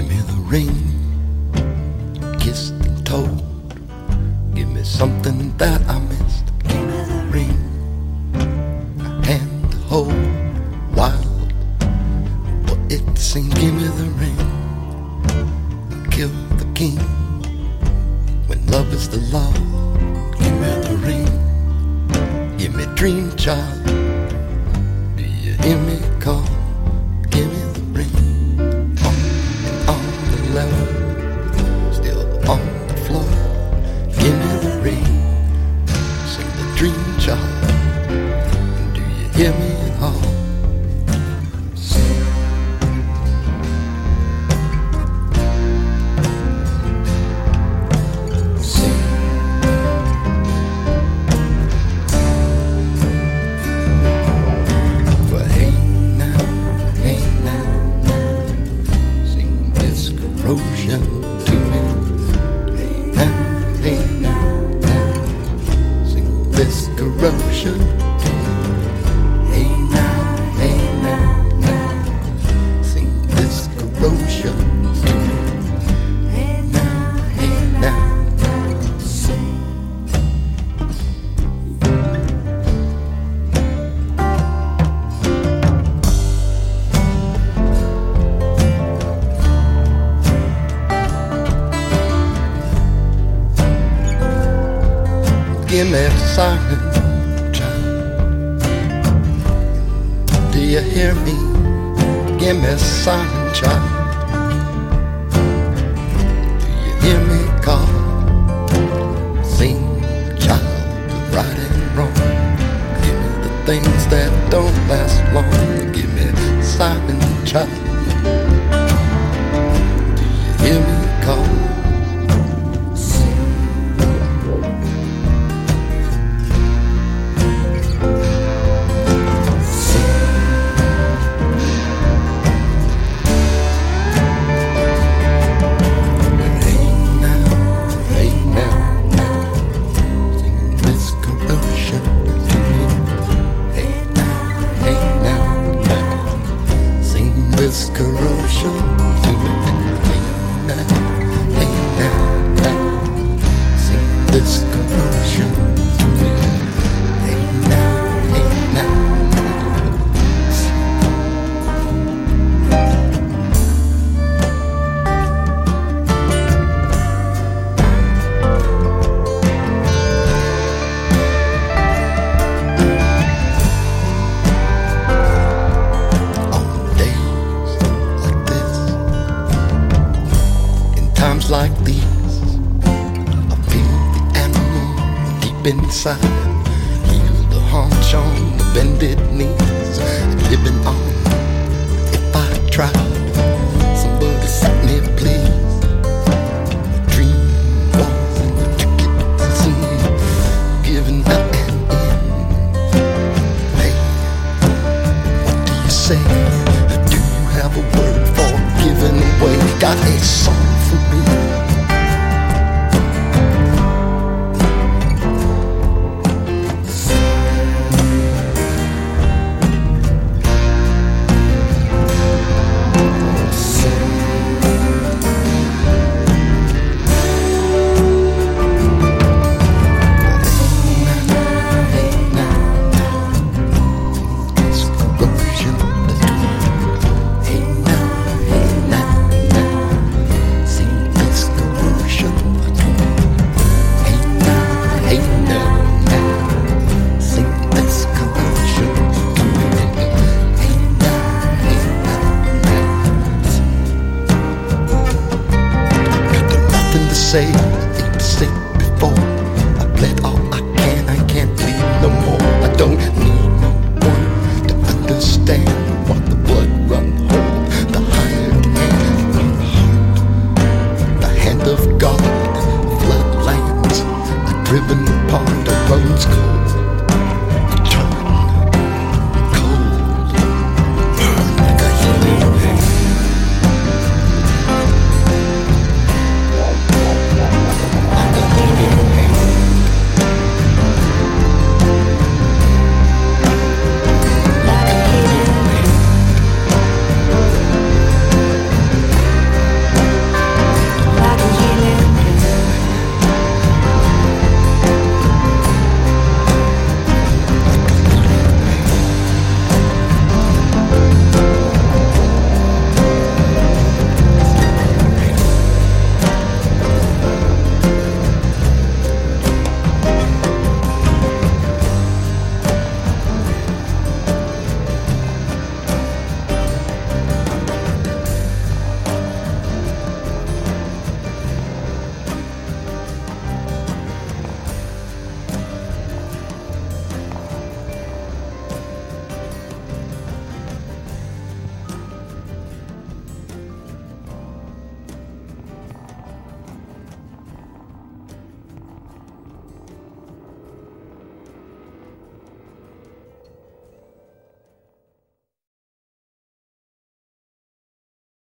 Give me the ring, kissed and told. Give me something that I missed. Give me the ring, a hand to hold. Wild, but it seemed. Give me the ring, kill the king. When love is the law, give me the ring. Give me dream child. Do you hear me? Ring, sing the dream child. Do you hear me at all? Give me a siren, child. Do you hear me? Give me a siren, child. 你。Sing this inside, heal the haunch on the bended knees, living on. If I tried, somebody set me please. Dream and the tickets and scene, giving up and in. Hey, what do you say? Do you have a word for giving away? Got a song nothing to say, ain't to say before. I bled